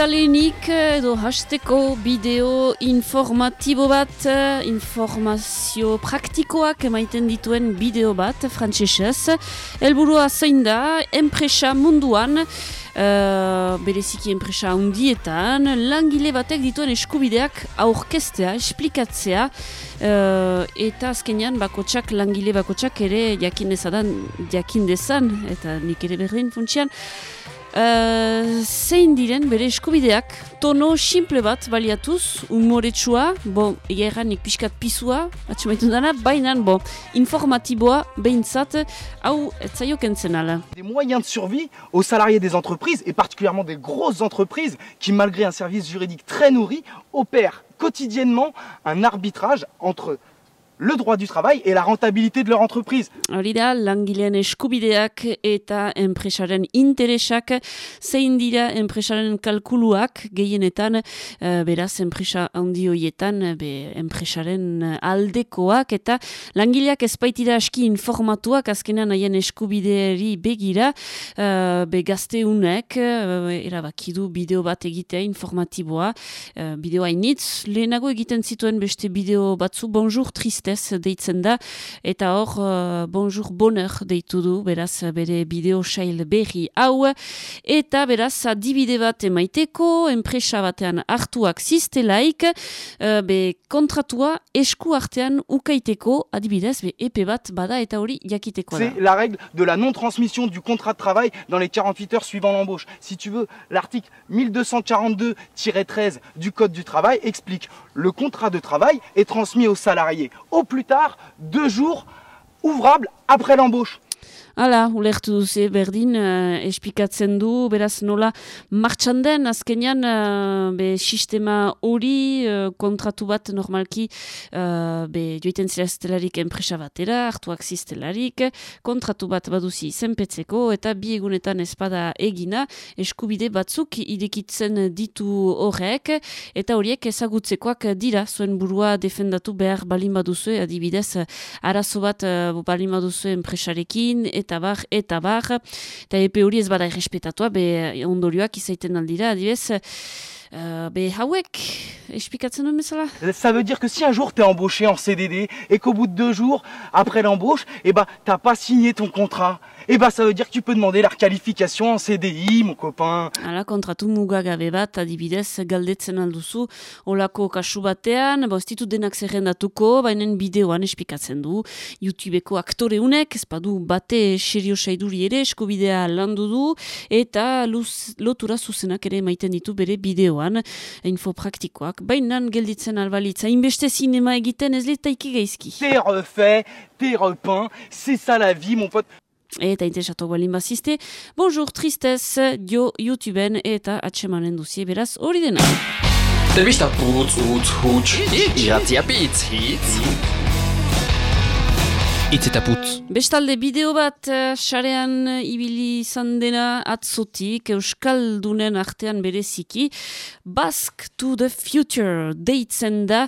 Eta lehenik edo hasteko bideo informatibo bat, informazio praktikoak emaiten dituen bideo bat, frantzesez. Elburua zein da, enpresa munduan, uh, bereziki enpresa hundietan, langile batek dituen eskubideak aurkestea, esplikatzea, uh, eta azkenean bakotsak, langile bakotsak ere jakin dezadan, jakin dezan, eta nik ere berdin funtsian, Uh, zein diren bere eskubideak? Tono simple bat baliatuz umoretsua, bo egeran nik pixkat pisua atxemaitu dana, baina bo informatiboa behintzat hau etzaio kentzen ala. Des moyens de survie aux salariés des entreprises et particulièrement des grosses entreprises qui malgré un service juridique très nourri opèrent quotidiennement un arbitrage entre le droit du travail et la rentabilité de leur entreprise. Hori da, langilean eskubideak eta enpresaren interesak, zein dira enpresaren kalkuluak. Gehienetan, uh, beraz, enpresa handi hoietan, be, enpresaren aldekoak, eta langileak ezpaitira aski informatuak, azkenan haien eskubideari begira, uh, be gazteunek, uh, erabakidu bideo bat egitea informatiboa, uh, bideo hainitz, lehenago egiten zituen beste bideo batzu, bonjour, triste, deitzen da, eta hor uh, bonjour bonheur deitu du, beraz bere bideo sail berri hau, eta beraz adibide bat emaiteko, enpresa batean hartuak zistelaik, uh, be kontratua esku artean ukaiteko, adibidez, be epe bat bada eta hori jakiteko da. C'est la règle de la non-transmission du contrat de travail dans les 48 heures suivant l'embauche. Si tu veux, l'article 1242-13 du Code du travail explique le contrat de travail est transmis aux salariés plus tard deux jours ouvrables après l'embauche. Hala, ulertu duze berdin, uh, espikatzen du, beraz nola martxan den, azkenean, uh, be, sistema hori, uh, kontratu bat normalki, uh, be, joiten ziraztelarik enpresa batera, hartuak ziztelarik, kontratu bat baduzi zenpetzeko, eta bi egunetan espada egina, eskubide batzuk irekitzen ditu horrek, eta horiek ezagutzekoak dira, zuen burua defendatu behar balin baduzue, adibidez, arazo bat uh, balin baduzue enpresarekin, eta bar, eta bar, eta epe hori ez bada errespetatua, be duen bezala? Ça veut dire que si un jour t'es embauché en CDD, et qu'au bout de deux jours, après l'embauche, eh ben, t'as pas signé ton contrat, eh ben, ça veut dire que tu peux demander la requalification en CDI, mon copain. Ala, kontratu mugagabe bat, adibidez, galdetzen alduzu, olako kasu batean, ba, ez denak zerrendatuko, bainen bideoan espikatzen du, YouTubeko aktore unek, ez badu bate serio saiduri ere, eskubidea landu du, eta luz, lotura zuzenak ere maiten ditu bere bideoan, info praktikoak, bainan gelditzen albalitza, inbeste zinema egiten ez letaiki gaizki. T'es refait, t'es repeint, c'est ça la vie, mon pote. Eta interesatu balin bazizte. Bonjour, tristez, dio YouTubeen eta atsemanen duzie beraz hori dena. Telebista putz, utz, huts, iratzia pitz, hitz. Itz eta putz. Bestalde bideo bat uh, sarean uh, ibili izan dena atzotik Euskaldunen artean bereziki Bask to the Future deitzen da.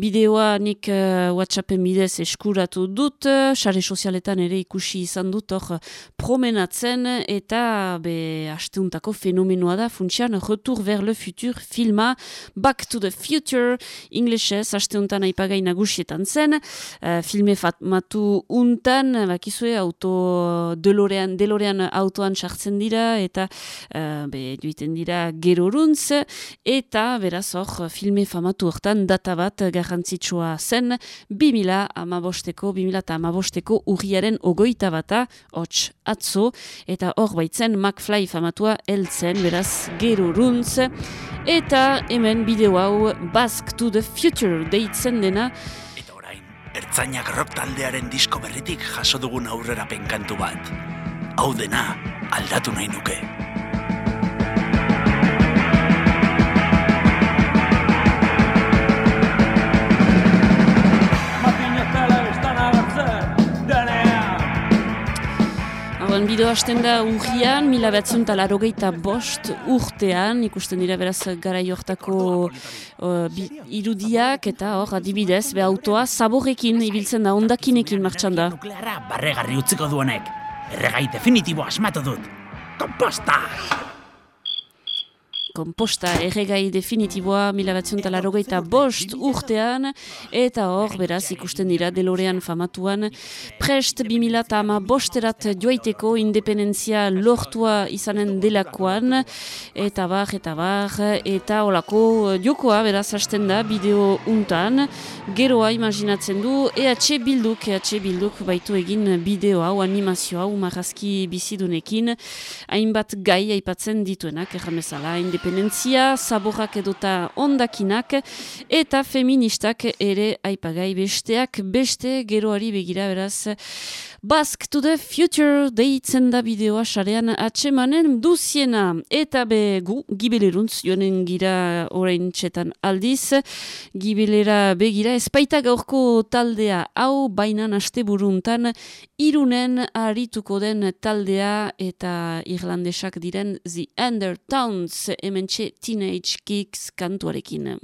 Bideoa nik uh, Whatsappen bidez eskuratu dut sare sozialetan ere ikusi izan dut hor promenatzen eta be asteuntako fenomenoa da. Funtsian Retour vers le futur filma Back to the Future inglesez asteuntan aipagai nagusietan zen. Uh, filme fatmatu untan, bakizue, auto delorean, delorean autoan sartzen dira, eta uh, be, duiten dira geroruntz, eta beraz hor, filme famatu hortan, data bat garrantzitsua zen, 2000 amabosteko, 2000 eta amabosteko urriaren ogoita bata, hots atzo, eta hor baitzen McFly famatua heltzen, beraz geroruntz, eta hemen bideo hau Bask to the Future deitzen dena, Ertzainak rock taldearen disko berritik jaso dugun aurrera penkantu bat. Hau dena, aldatu nahi nuke. Bideo hasten da urrian, mila behatzen eta bost urtean, ikusten dira beraz gara jortako uh, irudiak eta hor adibidez, be autoa zaborrekin ibiltzen da, ondakinekin martxan da. Nukleara barregarri utziko duenek, erregai definitibo asmatu dut. Komposta! Komposta erregai definitiboa mila batzion talarrogeita bost urtean, eta hor, beraz, ikusten dira delorean famatuan, prest bimila eta ama bosterat joaiteko independentzia lortua izanen delakoan, eta bar, eta bar, eta olako jokoa, beraz, hasten da, bideo untan, geroa imaginatzen du, EH Bilduk, EH Bilduk baitu egin bideo hau, animazio hau, marrazki bizidunekin, hainbat gai aipatzen dituenak, erramezala, independentzia, saborrak edota ondakinak, eta feministak ere aipagai besteak, beste geroari begira beraz, Bask to the Future deitzen da bideoa sarean atsemanen duziena. Eta be gu, gibeleruntz joanen gira orain txetan aldiz. Gibelera begira espaita gaurko taldea hau bainan aste buruntan irunen arituko den taldea eta irlandesak diren The Undertowns ementxe Teenage Kicks kantuarekin.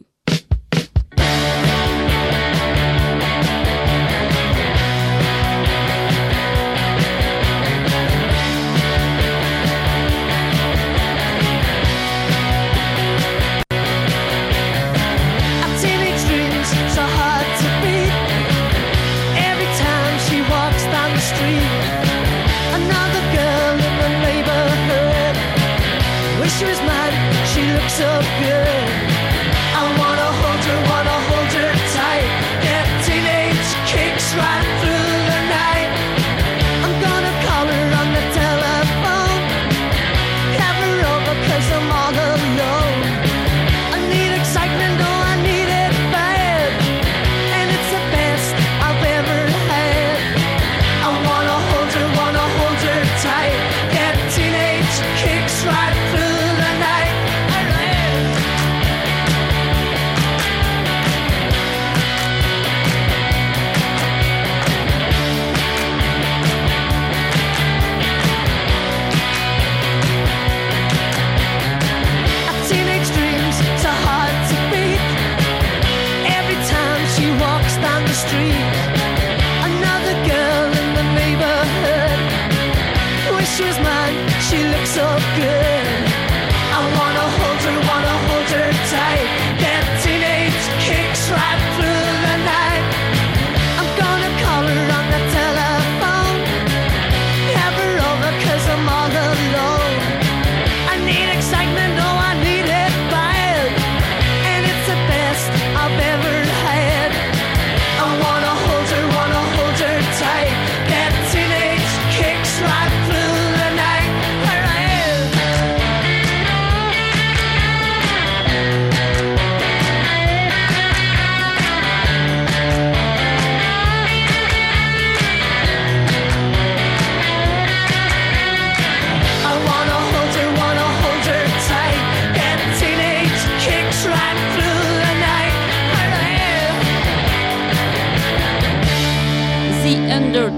Wish she was mine. She looks so good. I wanna hold her, wanna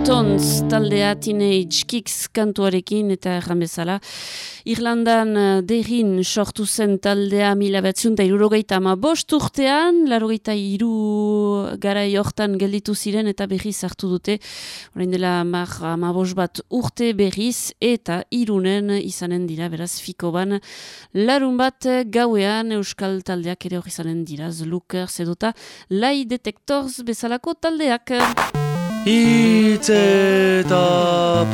Undertones taldea Teenage Kicks kantuarekin eta erran bezala. Irlandan eh, derrin sortu zen taldea mila batziunta irurogeita ama bost urtean, larogeita iru gara hortan gelditu ziren eta berriz hartu dute, orain dela mar ama bost bat urte berriz eta irunen izanen dira, beraz fiko ban, larun bat gauean euskal taldeak ere hori izanen dira, zluker, zedota, lai detektors bezalako taldeak. Hitz eta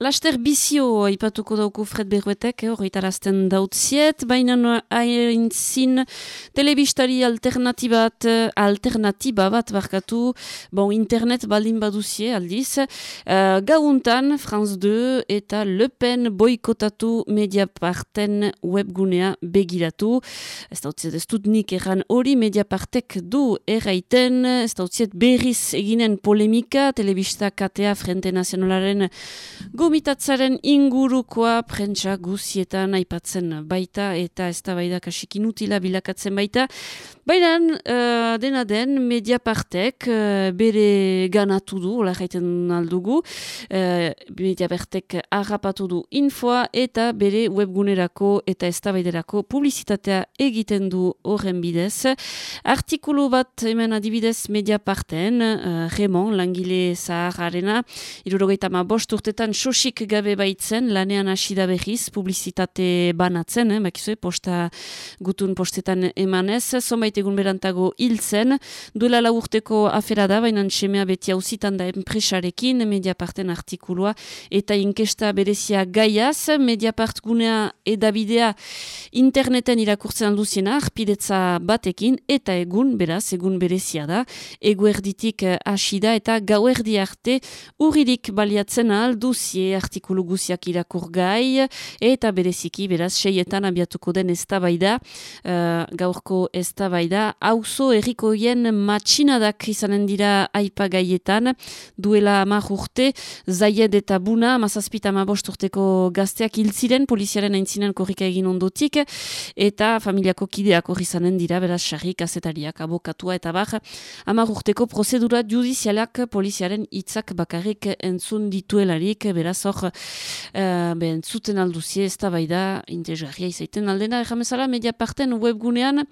Laster bizio aipatuko dauku Fred Berruetek, eh, horretarazten dautziet, baina haintzin telebistari alternatibat, alternatiba bat barkatu, bon, internet baldin baduzie aldiz, uh, gauntan Franz 2 eta Le Pen boikotatu Mediaparten webgunea begiratu, ez dautziet ez dut nik erran hori Mediapartek du erraiten, ez dautziet berriz eginen polemika, telebista katea Frente Nazionalaren go habitatzaren ingurukoa prentsa guzietan aipatzen baita eta ez da kasik inutila bilakatzen baita. Baina uh, dena den Mediapartek uh, bere ganatu du, hola jaiten aldugu, uh, Mediapartek harrapatu du infoa eta bere webgunerako eta ez da baiderako publizitatea egiten du horren bidez. Artikulu bat hemen adibidez Mediaparten, uh, Remon, langile zahararena, irurogeita ma bost urtetan sosik gabe baitzen, lanean hasi da behiz, publizitate banatzen, eh, bakizue, posta gutun postetan emanez, zonbait egun berantago hil zen, duela la urteko afera da, baina semea beti hauzitan da enpresarekin, Mediaparten artikulua, eta inkesta berezia gaiaz, Mediapart gunea edabidea interneten irakurtzen alduziena, arpidetza batekin, eta egun, beraz, egun berezia da, eguerditik eh, hasi da, eta gauerdi arte urririk baliatzen artikulu guziak irakur gai, eta bereziki, beraz, seietan abiatuko den ez da uh, gaurko ez da auzo errikoien matxinadak izanen dira aipagaietan, duela amar urte, zaied eta buna, mazazpita ma urteko gazteak hiltziren, poliziaren aintzinen korrika egin ondotik, eta familiako kideak horri zanen dira, beraz, sarrik, azetariak, abokatua eta bar, amar urteko prozedura judizialak poliziaren hitzak bakarrik entzun dituelarik, beraz hor, uh, be, entzuten alduzie, ez da bai da, integraria izaiten aldena, erramezala, media parten webgunean,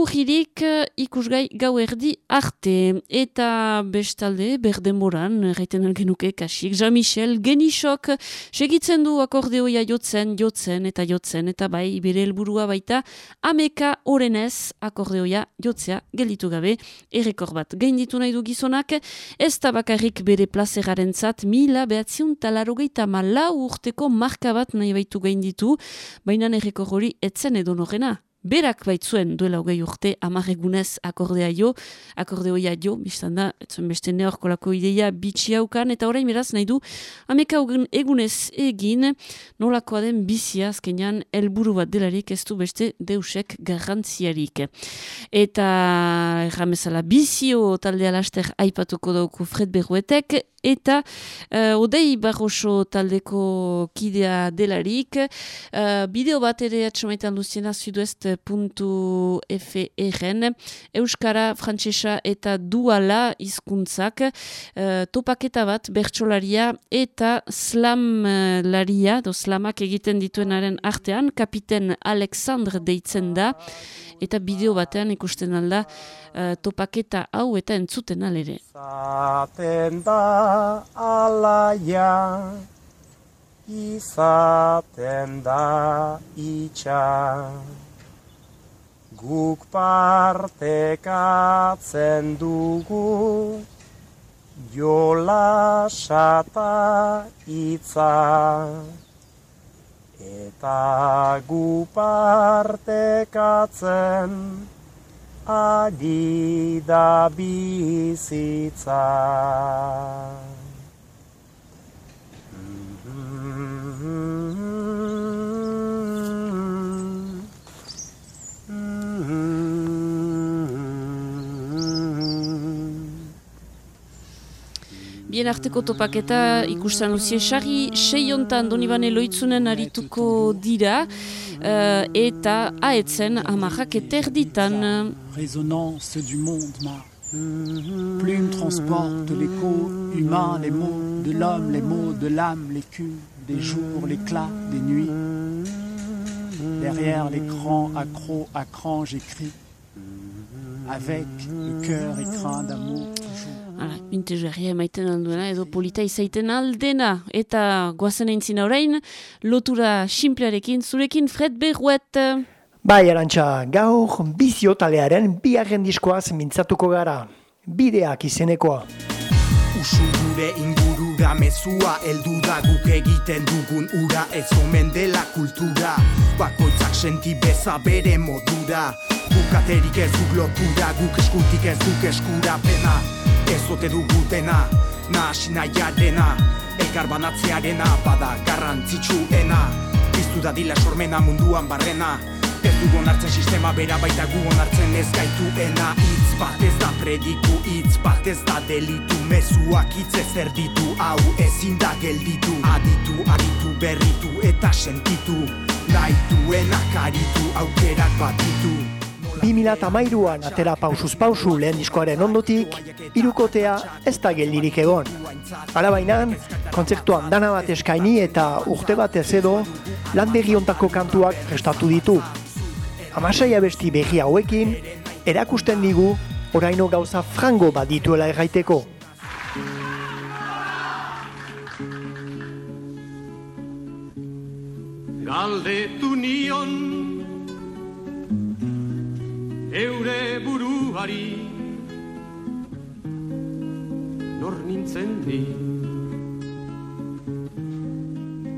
urririk ikusgai gau erdi arte, eta bestalde, berdenboran, erraiten algenuke, kasik, Jean-Michel, genisok, segitzen du akordeoia jotzen, jotzen, eta jotzen, eta bai, bere helburua baita, ameka orenez akordeoia jotzea gelditu gabe, errekor bat gainditu nahi du gizonak, ez da bakarrik bere plazeraren zat, mila behatziun talarogeita malau urteko marka bat nahi baitu gainditu, baina errekor hori etzen edo norena. Berak baitzuen duela hogei urte amarregunez akordea jo, akordeoia jo, biztan da, etzuen beste neorkolako ideia bitxi haukan, eta orain beraz nahi du, ameka egunez egin, nolakoa den bizia azkenean helburu bat delarik ez du beste deusek garrantziarik. Eta erramezala bizio taldea laster aipatuko dauku Fred Berruetek, eta uh, odei barroso taldeko kidea delarik. Uh, bideo bat ere atxomaitan duziena suduest.fr Euskara, Frantsesa eta Duala hizkuntzak uh, topaketa bat bertsolaria eta slamlaria, do slamak egiten dituenaren artean, kapiten Alexandre deitzen da, eta bideo batean ikusten alda uh, topaketa hau eta entzuten alere. Zaten da alaia, izaten da itxa, guk partekatzen dugu, jola sata itza. Eta gu partekatzen, adi da bizitza. Bien arteko topaketa ikusten luzie sari seiontan donibane loitzunen arituko dira uh, eta aetzen amarrak eterditan. Résonance du monde, ma plume transporte l'écho humain, les mots de l'homme, les mots de l'âme, l'écu des jours, l'éclat des nuits. Derrière l'écran, accro à cran, j'écris avec le cœur écrin d'amour toujours. Hala, integerria emaiten alduena, edo polita izaiten aldena. Eta guazen eintzin orain, lotura simplearekin, zurekin Fred Berruet. Bai, arantxa, gaur bizio talearen biarren diskoaz mintzatuko gara. Bideak izenekoa. Usu gure ingurura mezua heldu da guk egiten dugun ura ez omen dela kultura bakoitzak senti beza bere modura guk aterik ez duk lotura guk eskutik ez duk eskura pena ez ote dugu dena nahasi nahiarena elkar banatzearena bada garrantzitsuena. Biztu da dila sormena munduan barrena Ez dugu onartzen sistema bera baita gu onartzen ez gaituena. Itz bat ez da prediku, itz bat ez da delitu Mezuak hitz ez erditu, hau ezin da gelditu. Aditu, aditu, berritu eta sentitu Nahi duenak aritu, aukerak batitu 2008an atera pausuz pausu lehen diskoaren ondotik, irukotea ez da geldirik egon. Arabainan, kontzertuan dana bat eskaini eta urte batez edo, landegi ontako kantuak prestatu ditu. Amasai abesti behi hauekin, erakusten digu, oraino gauza frango bat dituela erraiteko. Galdetu nion eure buruari. Nor nintzen ni.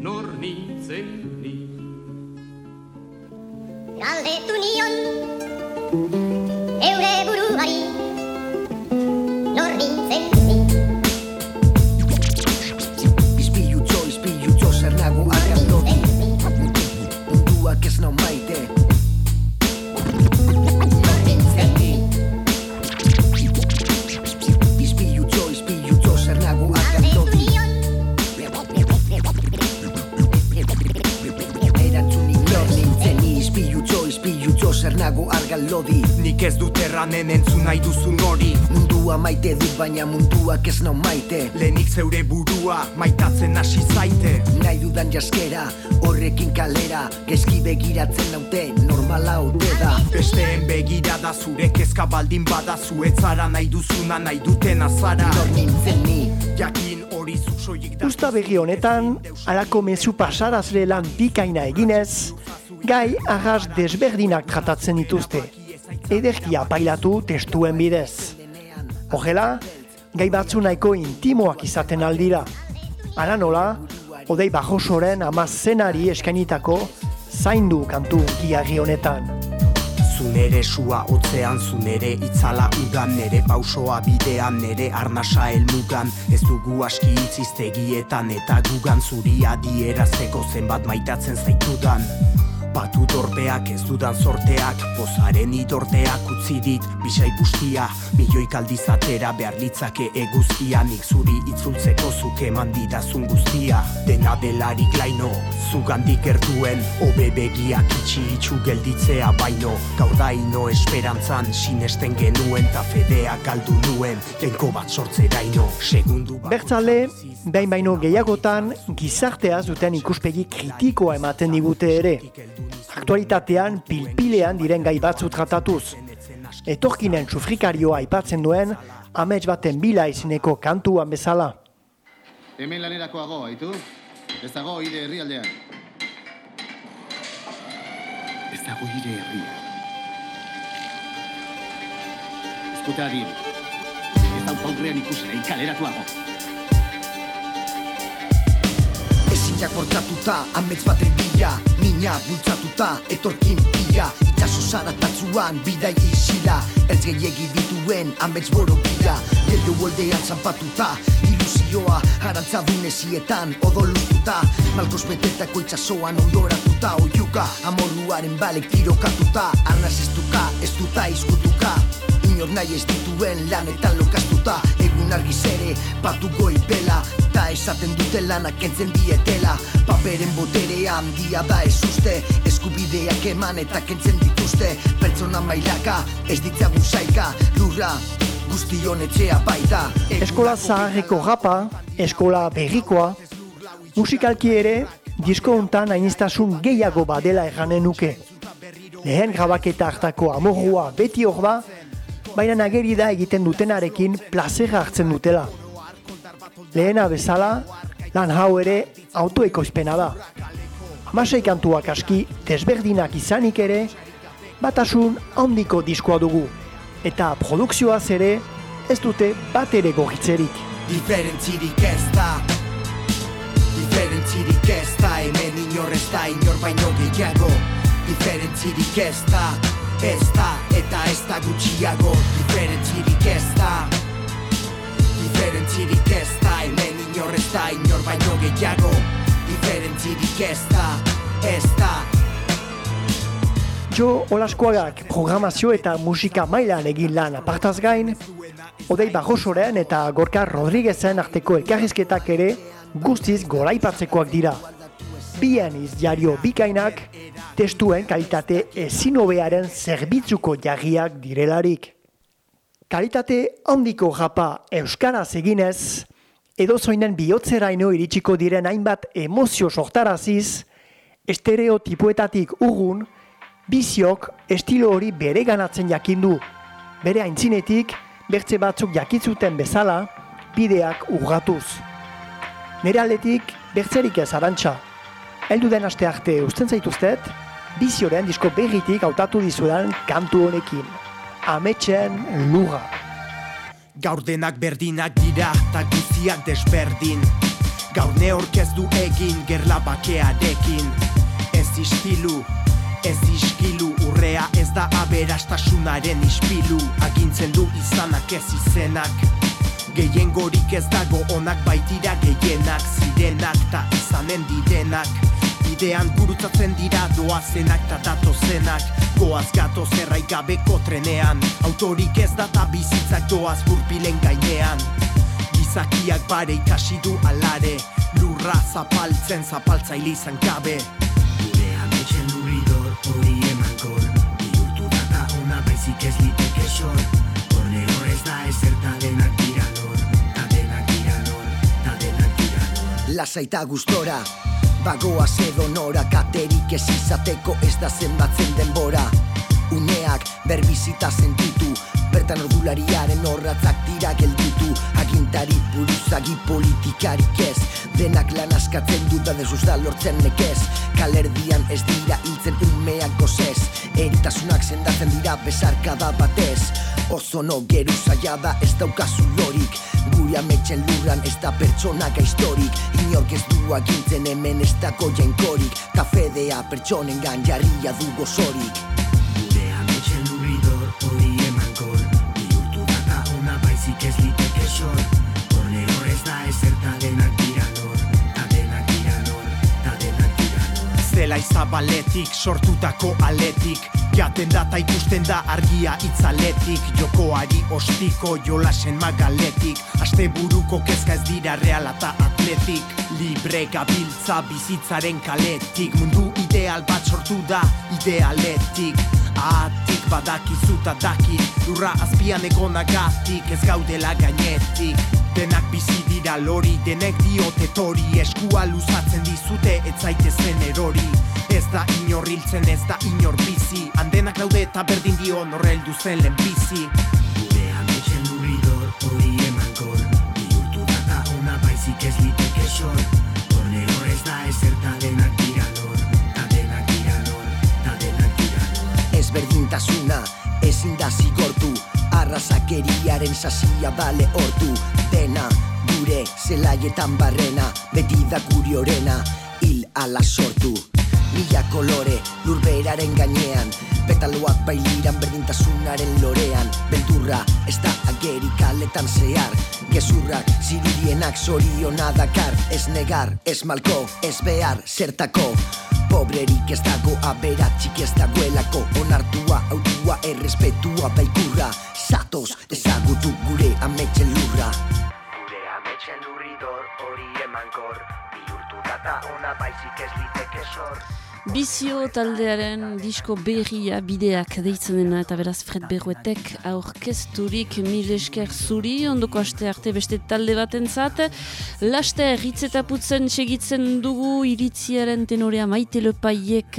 Nor nintzen ni. Galdetu nion. Eure buruari. Nor nintzen ni. Izpilutxo, izpilutxo, zer nago argan lodi Munduak ez nau maite ni Izpilutxo, zer nago argan lodi Nik ez dut erranen entzun nahi duzun hori. Mundua maite dut baina munduak ez nau maite. Lehenik zeure burua maitatzen hasi zaite. Nahi dudan jaskera, horrekin kalera. Gezki begiratzen naute, normala ote da. Besteen begira da zure kezka baldin bada Zuetzara nahi duzuna nahi duten azara. Nor nintzen ni Jakin hori zu soilik da. Usta begi honetan, alako mezu pasarazle lan bikaina eginez, gai arras desberdinak tratatzen dituzte. Ederki apailatu testuen bidez. Horrela, gai batzu nahiko intimoak izaten aldira. Ara nola, odei bajosoren ama zenari eskainitako zaindu kantu giarri honetan. Zunere sua hotzean, zunere itzala udan Nere pausoa bidean, nere arnasa helmugan Ez dugu aski itziztegietan eta gugan Zuri adierazteko zenbat maitatzen zaitudan Batu dorpeak ez dudan sorteak Pozaren idorteak utzi dit Bisai guztia, milioik aldizatera Behar litzake eguzkia Nik zuri itzultzeko zuk eman didazun guztia. Dena delarik laino Zugandik erduen Obe begiak itxi itxu gelditzea baino. Gaur daino esperantzan Sinesten genuen ta fedea galdu nuen Tenko bat sortzeraino. Segundu bat Bertzale, behin baino gehiagotan, gizartea zuten ikuspegi kritikoa ematen digute ere. Aktualitatean pilpilean diren gai batzu tratatuz. Etorkinen sufrikarioa aipatzen duen, amets baten bila izeneko kantuan bezala. Hemen lanerakoago, aitu? Ez dago hire herrialdean. Ez dago hire herria. Ezkuta adin. Ez dau aurrean ikusen kaleratuago. Ezinak bortzatuta, amets baten bila Mina bultzatuta, etorkin pila. Itxaso zaratatzuan, bidai isila Ertz gehiegi dituen, amets boro bila Geldo moldean zanpatuta, ilusioa Arantza dunezietan, odolututa. Malkos betetako itxasoan ondoratuta Oiuka, amorruaren balek tirokatuta. Arnaz ez duka, ez duta izkutuka. Inor nahi ez dituen lanetan lokastuta. Egun argiz ere, batu goipela Ta esaten dute lanak kentzen dietela. Paperen boterea handia da ez uste Eskubideak eman eta kentzen dituzte. Pertsona mailaka, ez ditzagun saika Lurra, guztion etxea baita. Eskola zaharreko rapa, eskola berrikoa, musikalki ere, disko hontan hainiztasun gehiago badela erranen nuke. Lehen grabaketa hartako amorrua beti hor da, baina nageri da egiten dutenarekin plazera hartzen dutela. Lehena bezala, lan hau ere autoekoizpena da. Hamasei kantuak aski desberdinak izanik ere, batasun handiko diskoa dugu. Eta produkzioaz ere, ez dute bat ere gorritzerik. Diferentzirik ez da Diferentzirik ez da Hemen inor ez da inor baino gehiago Diferentzirik ez da Ez da eta ez da gutxiago Diferentzirik ez da. Diferentzirik ez da Hemen inor ez da inor baino gehiago. Diferentzirik ez da Ez da. Jo Olaskoagak programazio eta musika mailan egin lan apartaz gain, Odei Barrosoren eta Gorka Rodriguezen arteko elkarrizketak ere guztiz goraipatzekoak dira. Bien jario bikainak, testuen kalitate ezin hobearen zerbitzuko jarriak direlarik. Kalitate handiko japa euskaraz eginez, edo zoinen bihotzeraino iritsiko diren hainbat emozio sortaraziz, estereotipoetatik urgun, biziok estilo hori bere ganatzen jakindu. Bere aintzinetik, bertze batzuk jakitzuten bezala, bideak urgatuz. Nere aldetik, bertzerik ez arantxa. Eldu den aste arte usten zaituztet, bizioren disko berritik hautatu dizudan kantu honekin. Ametxen luga. Gaur denak berdinak dira, ta guztiak desberdin. Gaur ne orkezdu egin, gerla bakearekin. Ez ispilu, ez iskilu Urrea ez da aberastasunaren ispilu. Agintzen du izanak ez izenak. Gehien gorik ez dago onak baitira gehienak Zirenak ta izanen direnak Bidean gurutzatzen dira doazenak ta datozenak. Goaz gato zerrai gabeko trenean. Autorik ez data bizitzak doaz burpilen gainean. Gizakiak bare ikasi du alare. Lurra zapaltzen zapaltzaile izan gabe. Gure ametxen lurridor hori emankor Bihurtu data ona baizik ez liteke sor. Horne horrez da ezerta denak dira nor. Ta denak dira nor, ta denak dira nor. Lasaita gustora Bagoa edo nora Katerik ez izateko ez da zenbatzen denbora. Uneak berbizita sentitu Bertan ordulariaren horratzak dira gelditu Agintari buruzagi politikarik ez. Denak lan askatzen du da desuz da lortzen nekez. Kalerdian ez dira hiltzen umeak gozez. Eritasunak sendatzen dira besarkada batez. Ozo no geru da ez daukazu lorik. Gure ametxen lurran ez da pertsona gaiztorik. Inork ez du agintzen hemen ez dako jainkorik Kafedea pertsonen gan jarria du gozorik izabaletik sortutako aletik. Jaten data ikusten da argia itzaletik. Jokoari ostiko jolasen magaletik. Aste buruko kezka ez dira real eta atletik. Libre gabiltza bizitzaren kaletik. Mundu ideal bat sortu da idealetik. Atik badakizu ta daki Lurra azpian egonagatik ez gaudela gainetik. Denak bizi dira lori, denek diote tori Eskua luzatzen dizute ez zaitezen erori Ez da inor hiltzen, ez da inor bizi. Handenak daude eta berdin dio norreldu zen lehen bizi. Gure ametxen lurridor hori emankor Bihurtu data ona baizik ez liteke sor Horne horrez da ezerta denak dira nor Ta denak dira nor, ta denak dira nor Ezberdintasuna ezin da zigortu. Arrazakeriaren sasia bale hortu Dena gure zelaietan barrena Beti da guri orena. Hil ala sortu Mila kolore lurberaren gainean. Petaloak bailiran berdintasunaren lorean. Beldurra ez da ageri kaletan zehar. Gezurrak zirudienak zoriona dakar. Ez negar, ez malko, ez behar, zertako. Pobrerik ez dago aberatxik ez dagoelako. Onartua, autua, errespetua, baikurra. Zatoz, ezagutu gure ametxen lurra. Gure ametxen lurridor hori emankor Data ona baizik ez liteke sor Bizio taldearen disko berria bideak deitzen dena eta beraz Fred Berruetek aurkezturik mil esker zuri ondoko aste arte beste talde baten zat. Laster hitz eta putzen segitzen dugu iritziaren tenorea maite lepaiek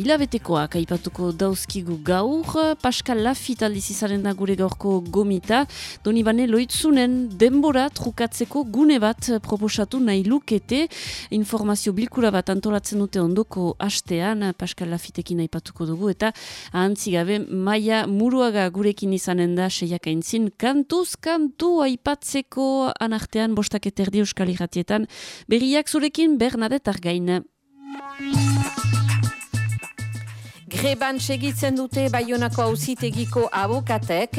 hilabetekoak aipatuko dauzkigu gaur. Pascal Lafit aldiz izaren da gure gaurko gomita. Doni bane loitzunen denbora trukatzeko gune bat proposatu nahi lukete. Informazio bilkura bat antolatzen dute ondoko astean Pascal Lafitekin aipatuko dugu eta ahantzi gabe Maia Muruaga gurekin izanen da seiak aintzin kantuz kantu aipatzeko anartean bostak eterdi euskal irratietan berriak zurekin Bernadette Argain. Greban segitzen dute Baionako auzitegiko abokatek,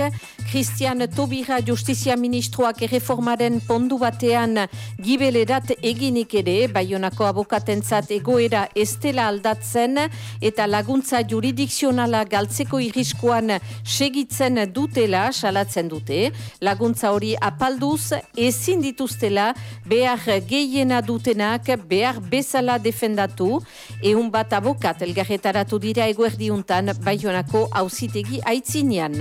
Christian Tobira Justizia Ministroak erreformaren pondu batean gibelerat eginik ere Baionako abokatentzat egoera estela aldatzen eta laguntza juridikzionala galtzeko irriskoan segitzen dutela salatzen dute. Laguntza hori apalduz ezin dituztela behar gehiena dutenak behar bezala defendatu. Eun bat abokat elgarretaratu dira eguerdiuntan Baionako auzitegi aitzinean.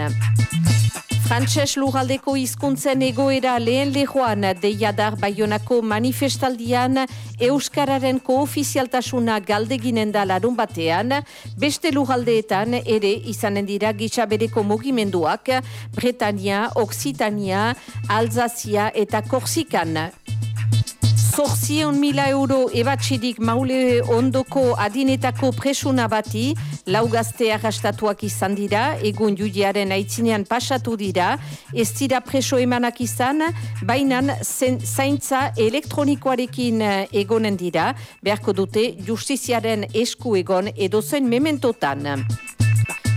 Frantses lurraldeko hizkuntzen egoera lehen lehoan deiadar Baionako manifestaldian Euskararen koofizialtasuna galdeginen da larun batean, beste lurraldeetan ere izanen dira gitsabereko mugimenduak Bretania, Occitania, Alzazia eta Korsikan. Zorzion mila euro ebatxidik maule ondoko adinetako presuna bati, lau gazte arrastatuak izan dira, egun judiaren aitzinean pasatu dira, ez dira preso emanak izan, bainan zaintza elektronikoarekin eh, egonen dira, beharko dute justiziaren esku egon edozen mementotan.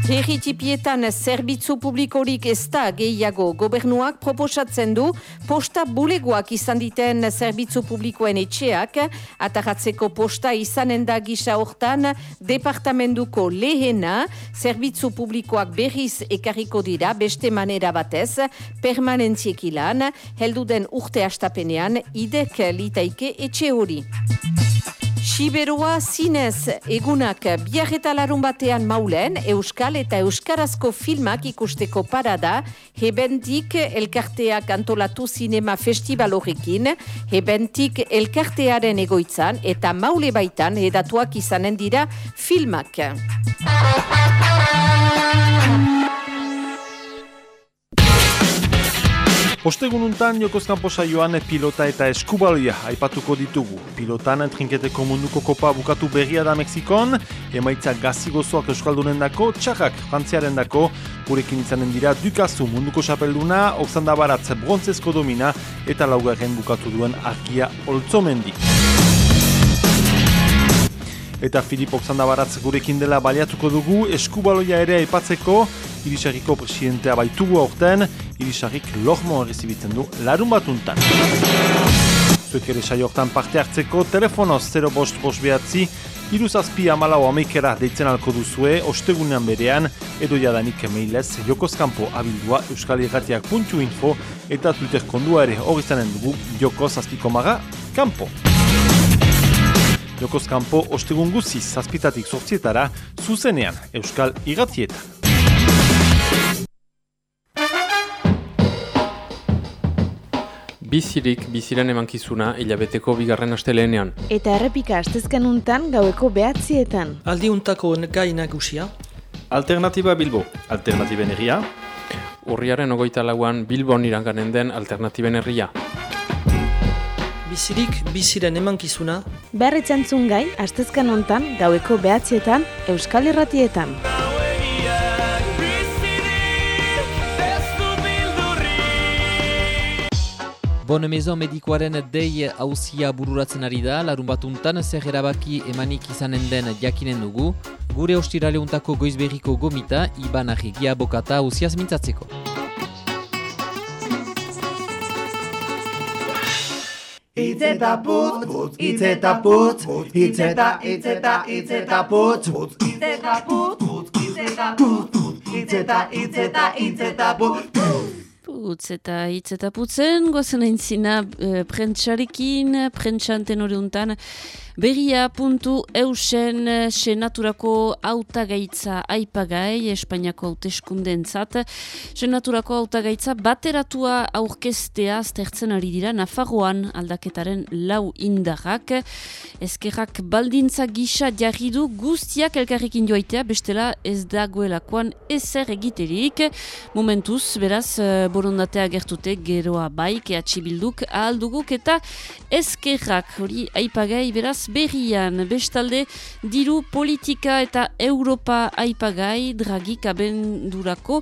Herritipietan zerbitzu publikorik ez da gehiago. Gobernuak proposatzen du posta bulegoak izan diten zerbitzu publikoen etxeak, ataratzeko posta izanen da gisa hortan departamentuko lehena, zerbitzu publikoak berriz ekarriko dira beste manera batez, permanentziek ilan, heldu den urte astapenean idek litaike etxe hori. Siberoa zinez egunak biarretalarun batean maulen, Euskal eta Euskarazko filmak ikusteko parada, hebentik elkarteak antolatu zinema festival horrekin, hebentik elkartearen egoitzan eta maule baitan edatuak izanen dira filmak. Ostegununtan Jokozkanpo saioan pilota eta eskubaloia aipatuko ditugu. Pilotan trinketeko munduko kopa bukatu berria da Mexikon, emaitza gazigozoak euskaldunen dako, txakak frantziaren dako, gurekin izanen dira Dukazu munduko xapelduna, Oksanda Baratz brontzezko domina eta laugarren bukatu duen arkia oltzomendi. Eta Filip Oksanda-Baratz gurekin dela baliatuko dugu, eskubaloia ere aipatzeko, Irisarriko presidentea baitugu aurten, Irisarrik lohmo errezibitzen du larun batuntan. Zuek ere saio hortan parte hartzeko, telefonoz 0 bost bost behatzi, iruzazpi amalau amekera deitzen alko duzue, ostegunean berean, edo jadanik mailez, jokozkampo abildua euskalirratiak.info eta Twitter kondua ere hori zanen dugu, jokoz azpiko maga, kampo. Jokoz kanpo ostegun guziz zazpitatik sortzietara, zuzenean Euskal Igatietan. Bizirik biziren emankizuna hilabeteko bigarren astelenean. Eta errepika astezken untan gaueko behatzietan. Aldiuntako gai nagusia. Alternatiba Bilbo, alternatiben herria. Urriaren ogoita lauan Bilbon iranganen den alternatiben herria. Bizirik biziren emankizuna. Berritzen gai astezken untan gaueko behatzietan Euskal Irratietan. Bon Maison medikoaren dei hauzia bururatzen ari da, larun batuntan zer erabaki emanik izanen den jakinen dugu, gure ostiraleuntako goizberriko gomita, Iban Arrigia bokata hauziaz mintzatzeko. Itz eta putz, itz eta putz, itz eta, itz eta, itz eta putz, itz eta putz, itz eta putz, itz eta, itz eta, itz eta putz. Putz eta hitz eta putzen, gozen aintzina e, prentsarekin, prentsanten hori untan, berria puntu eusen eh, senaturako autagaitza aipagai, Espainiako hauteskundentzat, senaturako autagaitza bateratua aurkestea aztertzen ari dira Nafarroan aldaketaren lau indarrak, ezkerrak baldintza gisa jarri du guztiak elkarrekin joaitea, bestela ez dagoelakoan ezer egiterik, momentuz, beraz, eh, borondatea gertute geroa baik, ehatxi bilduk, ahalduguk eta ezkerrak hori aipagai, beraz, berrian, bestalde diru politika eta Europa aipagai dragik abendurako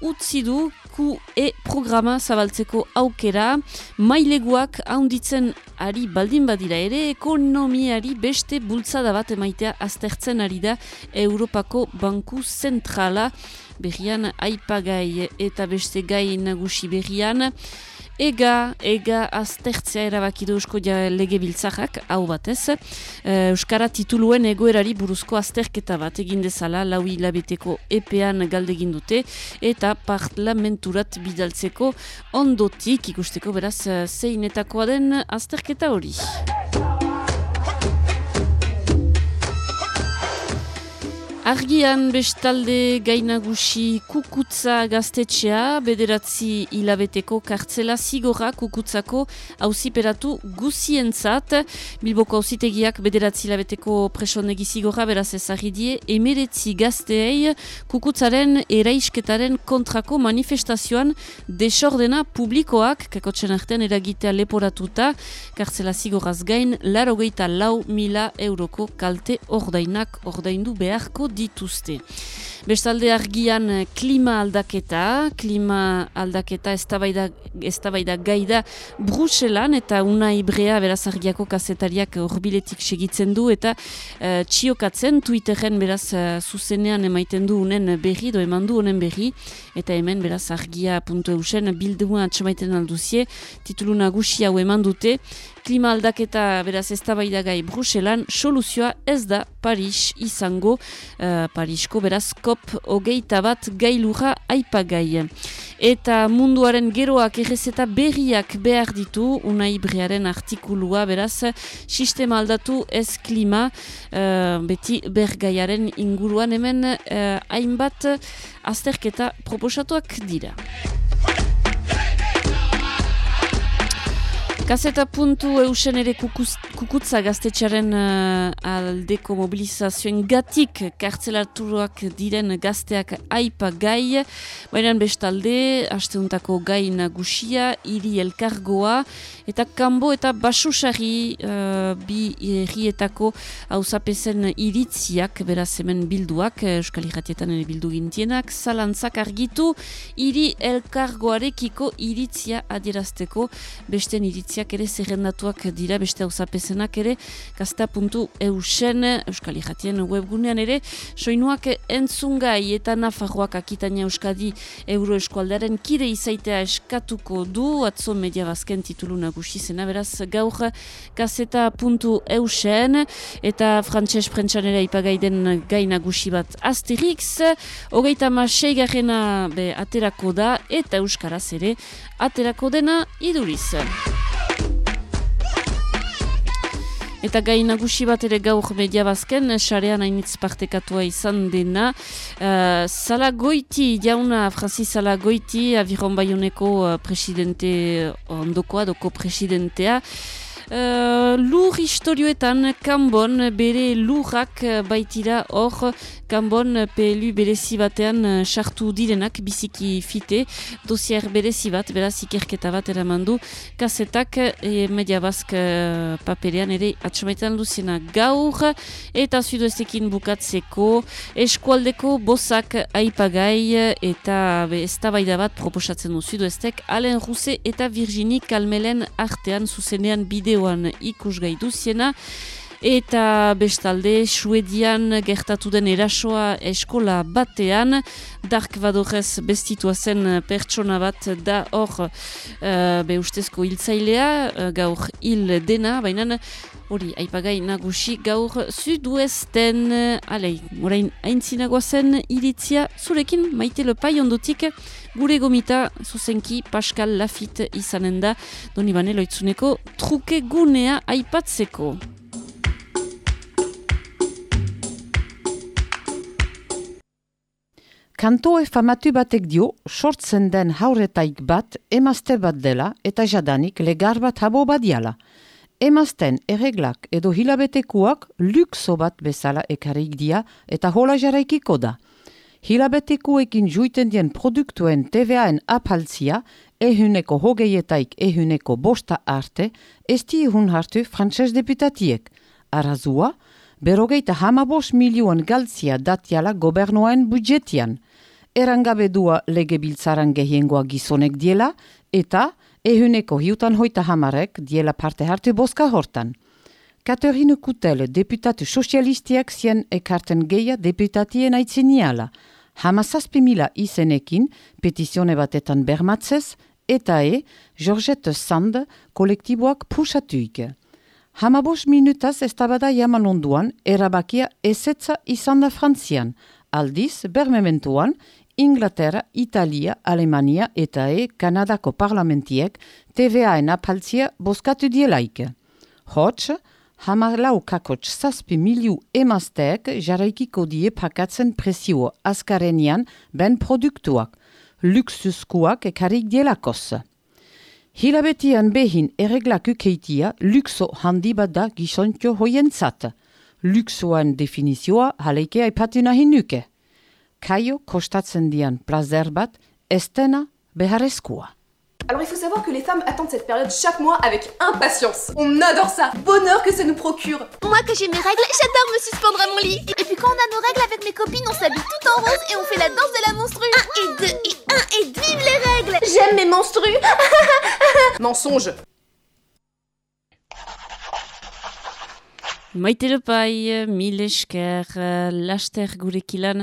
utzi du QE programa zabaltzeko aukera, maileguak haunditzen ari baldin badira ere, ekonomiari beste bultzada bat emaitea aztertzen ari da Europako Banku Zentrala, berrian aipagai eta beste gai nagusi berrian, Ega, ega aztertzea erabaki du eusko ja lege biltzakak, hau batez. Eh, Euskara tituluen egoerari buruzko azterketa bat egin dezala, lau hilabeteko epean galdegin dute, eta parlamenturat bidaltzeko ondotik ikusteko beraz eh, zeinetakoa den azterketa hori. Argian bestalde gainagusi kukutza gaztetxea, bederatzi hilabeteko kartzela zigorra kukutzako hauziperatu guzientzat. Bilboko hauzitegiak bederatzi hilabeteko presonegi zigorra beraz ezagidie, emeretzi gazteei kukutzaren eraisketaren kontrako manifestazioan desordena publikoak, kakotzen artean eragitea leporatuta, kartzela zigorraz gain, laro geita lau mila euroko kalte ordainak ordaindu beharko dituzte. Bestalde argian eh, klima aldaketa, klima aldaketa eztabaida eztabaida gaida Bruselan eta una ibrea beraz argiako kazetariak horbiletik segitzen du eta uh, txiokatzen Twitteren beraz uh, zuzenean emaiten du unen berri, do eman du unen berri eta hemen beraz argia.eusen bildua atxamaiten alduzie, titulu nagusi hau eman dute, klima aldaketa beraz eztabaida gai Bruselan, soluzioa ez da Paris izango, uh, Parisko beraz kop hogeita bat gailura aipagai. Eta munduaren geroak errezeta berriak behar ditu, unai brearen artikulua beraz, sistema aldatu ez klima, uh, beti bergaiaren inguruan hemen uh, hainbat azterketa proposatuak dira. Kaseta puntu eusen ere kukutza gaztetxaren uh, aldeko mobilizazioen gatik kartzelatuak diren gazteak aipa gai, baina bestalde, hasteuntako gai nagusia, hiri elkargoa, eta kanbo eta basusari uh, bi herrietako hauzapezen iritziak, beraz hemen bilduak, Euskal Irratietan ere bildu gintienak, zalantzak argitu, hiri elkargoarekiko iritzia adierazteko, besten iritzia ere zerrendatuak dira beste hauzapezenak ere gazta puntu eusen Euskal Ijatien webgunean ere soinuak entzungai eta nafarroak akitania Euskadi Euro Eskualdaren kide izaitea eskatuko du atzo media bazken titulu nagusi zena beraz gaur gazeta puntu eusen eta frantses prentsan ere ipagaiden gai nagusi bat Asterix hogeita ma seigarrena be aterako da eta Euskaraz ere aterako dena iduriz. Eta gai nagusi bat ere gaur media bazken, sarean hainitz partekatua izan dena. Uh, Sala Goiti, jauna Francis Sala Goiti, aviron baiuneko uh, presidente ondokoa, doko presidentea. Uh, lur historioetan kanbon bere lurrak baitira hor kanbon PLU berezi batean sartu direnak biziki fite dosier berezi bat, beraz ikerketa bat eramandu kasetak e, media bazk paperean ere atxamaitan duzena gaur eta zuduestekin bukatzeko eskualdeko bozak aipagai eta ez bat proposatzen du zuduestek Alain Ruse eta Virginie Kalmelen artean zuzenean bideo bideoan ikusgai duziena. Eta bestalde, Suedian gertatu den erasoa eskola batean, Dark Vadorez bestitua zen pertsona bat da hor uh, be ustezko hiltzailea, uh, gaur hil dena, baina hori aipagai nagusi gaur zuduesten, alei, orain aintzinagoa zen iritzia, zurekin maite lepai ondotik, gure gomita zuzenki Pascal Lafitte izanen da, doni bane loitzuneko truke gunea aipatzeko. Kantoe famatu batek dio, sortzen den hauretaik bat, emazte bat dela eta jadanik legar bat habo badiala. Emazten erreglak edo hilabetekuak luxo bat bezala ekarik dia eta hola jaraikiko da. Hilabetekuekin juiten dien produktuen TVA-en apaltzia, ehuneko hogeietaik ehuneko bosta arte, esti ehun hartu frantses deputatiek. Arazua, berogeita hamabos milioan galtzia datiala gobernuaren budjetian. Erangabedua lege biltzaran gehiengoa gizonek diela, eta ehuneko hiutan hoita hamarek diela parte hartu boska hortan. Katerine Kutel, deputatu sozialistiak zien ekarten geia deputatien aitziniala. Hamazazpi mila izenekin, petizione batetan bermatzez, eta e, Georgette Sand, kolektiboak pusatuik. Hamabos minutaz ez tabada jaman onduan, erabakia ezetza izan da Frantzian. Aldiz, bermementuan, Inglaterra, Italia, Alemania eta e, Kanadako parlamentiek TVA-en apaltzia boskatu dielaik. Hots, hamarlau kakots zazpi miliu emazteek jaraikiko die pakatzen presio askarenian ben produktuak, luxuskuak ekarik dielakoz. Hilabetian behin erreglak ukeitia luxo handi bat da gizontio hoientzat. Luxoan definizioa haleike aipatu nahi nuke. Kaio kostatzen dian plazer bat, estena beharrezkoa. Alors il faut savoir que les femmes attendent cette période chaque mois avec impatience. On adore ça, bonheur que ça nous procure. Moi que j'ai mes règles, j'adore me suspendre à mon lit. Et puis quand on a nos règles avec mes copines, on s'habille tout en rose et on fait la danse de la monstrue. Un et deux et un et vive les règles J'aime mes menstrues. Mensonge. Maite lepai, mil esker, eh, laster gurekilan.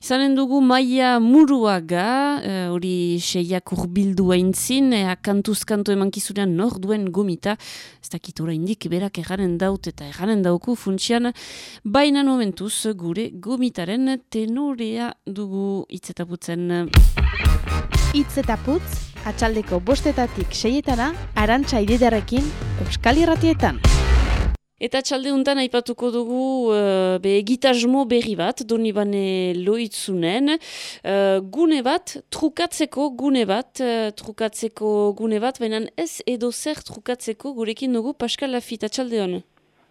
Izanen dugu maia muruaga, eh, hori seiak urbildu aintzin, ea kantuz-kantu emankizunean nor duen gomita, ez dakit indik berak erranen daut eta erranen dauku funtsian, baina momentuz gure gomitaren tenorea dugu itzetaputzen. Itz eta putz, atxaldeko bostetatik seietana, arantxa ididarekin, Euskal Irratietan. Eta txalde untan aipatuko dugu uh, be egitasmo berri bat, doni bane loitzunen, uh, gune bat, trukatzeko gune bat, uh, trukatzeko gune bat, baina ez edo zer trukatzeko gurekin dugu Pascal Lafita, txalde hon?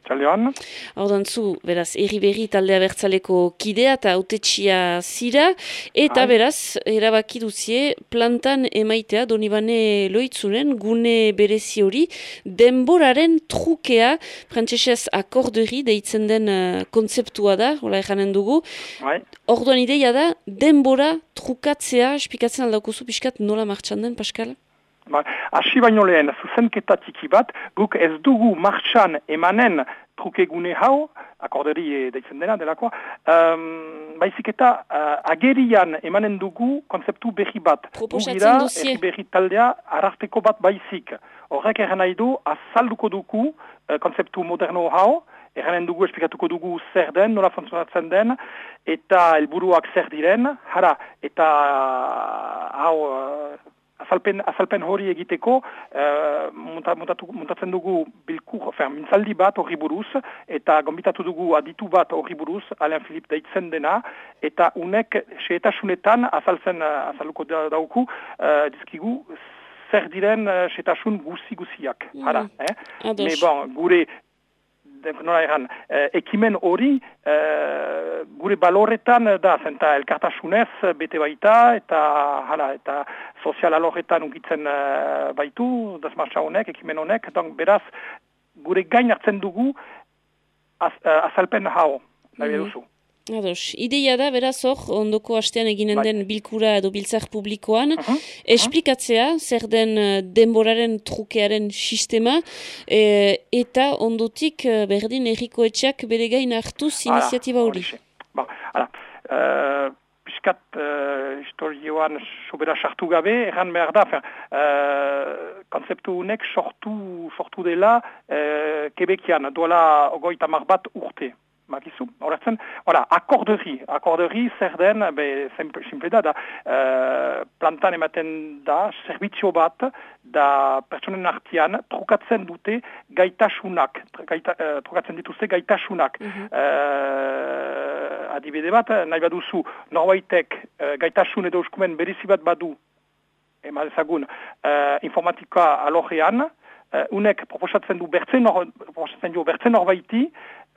Txaldeon. Haudan zu, beraz, erri berri taldea bertzaleko kidea eta autetxia zira, eta Hai. beraz, erabaki duzie, plantan emaitea, donibane loitzunen, gune berezi hori, denboraren trukea, frantzesez akorderi deitzen den uh, kontzeptua da, hola erranen dugu, Bai. orduan ideia da, denbora trukatzea, espikatzen aldaukuzu pixkat nola martxan den, Pascal? Ba, hasi baino lehen, zuzenketa bat, guk ez dugu martxan emanen trukegune hau, akorderi e, deitzen dena delakoa, um, baizik eta uh, agerian emanen dugu konzeptu berri bat. Proposatzen duzie. berri taldea ararteko bat baizik. Horrek erran nahi du, azalduko dugu uh, konzeptu moderno hau, erranen dugu, esplikatuko dugu zer den, nola funtzionatzen den, eta helburuak zer diren, jara, eta hau... Azalpen, azalpen hori egiteko uh, monta, montatu, montatzen dugu bilkur, ofer, mintzaldi bat horri buruz, eta gombitatu dugu aditu bat horri buruz, Alain Philippe deitzen dena, eta unek xeetasunetan azaltzen uh, azaluko da, dauku, uh, dizkigu zer diren uh, xeetasun guzi-guziak. Mm. Hala, eh? Me bon, gure nola erran, eh, ekimen hori eh, gure baloretan da, zenta elkartasunez bete baita, eta hala, eta sozial alorretan ungitzen eh, baitu, dasmartza honek, ekimen honek, donc beraz, gure gain hartzen dugu az, eh, azalpen hau, nahi Mhm. duzu. Ados, ideia da, beraz hor, ondoko astean eginen Bai. den bilkura edo biltzar publikoan, esplikatzea, zer den eh, denboraren trukearen sistema, eh, eta ondotik eh, berdin erriko etxeak bere gain hartuz iniziatiba hori. Ba, hala, uh, piskat uh, historioan sobera sartu gabe, erran behar da, fer, uh, konzeptu honek sortu, sortu dela uh, Quebecian, duela ogoita mar bat urte. Bakizu, horretzen, hola, akorderi, akorderi zer den, be, simple, da, da uh, plantan ematen da, servizio bat, da pertsonen artian, trukatzen dute gaitasunak, gaita, uh, trukatzen dituzte gaitasunak. uh, adibide bat, nahi baduzu, norbaitek uh, gaitasun edo eskumen berezi bat badu, ema dezagun, uh, informatika alojean, uh, unek proposatzen du bertzen nor, proposatzen du bertzen norbaiti,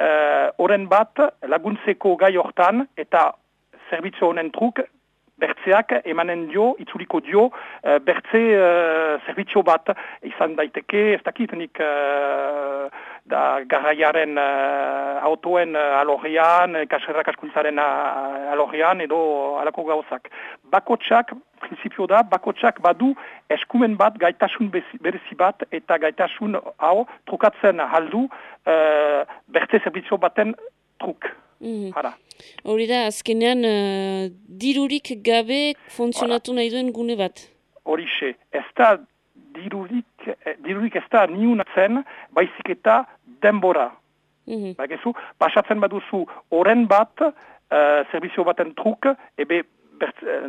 uh, oren bat laguntzeko gai hortan, eta zerbitzu honen truk bertzeak emanen dio, itzuliko dio, uh, bertze uh, servizio bat, izan daiteke, ez dakit nik uh, da garraiaren uh, autoen uh, alorrean, kaserrak askuntzaren uh, alorrean, edo alako gauzak. Bakotsak, prinsipio da, bakotsak badu eskumen bat, gaitasun berezi bat, eta gaitasun hau trukatzen haldu uh, bertze servizio baten truk. Mm Hori da, azkenean, uh, dirurik gabe funtzionatu nahi duen gune bat? Horixe, ez da dirurik, eh, dirurik ez da niunatzen, baizik eta denbora. Mm -hmm. Bagezu, pasatzen baduzu oren bat, uh, servizio baten truk, ebe bert, uh,